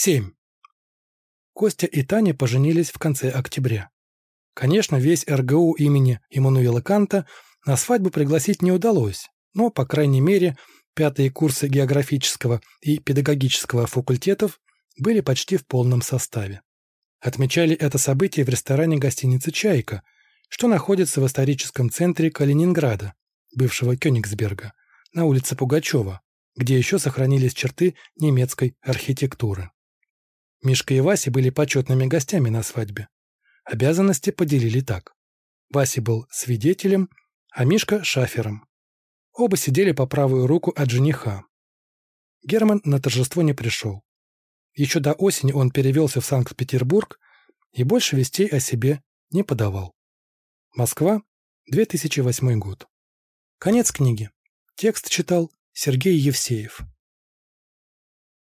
7. Костя и Таня поженились в конце октября. Конечно, весь РГУ имени Иммануила Канта на свадьбу пригласить не удалось, но, по крайней мере, пятые курсы географического и педагогического факультетов были почти в полном составе. Отмечали это событие в ресторане гостиницы «Чайка», что находится в историческом центре Калининграда, бывшего Кёнигсберга, на улице Пугачева, где еще сохранились черты немецкой архитектуры. Мишка и Вася были почетными гостями на свадьбе. Обязанности поделили так. Вася был свидетелем, а Мишка – шафером. Оба сидели по правую руку от жениха. Герман на торжество не пришел. Еще до осени он перевелся в Санкт-Петербург и больше вестей о себе не подавал. Москва, 2008 год. Конец книги. Текст читал Сергей Евсеев.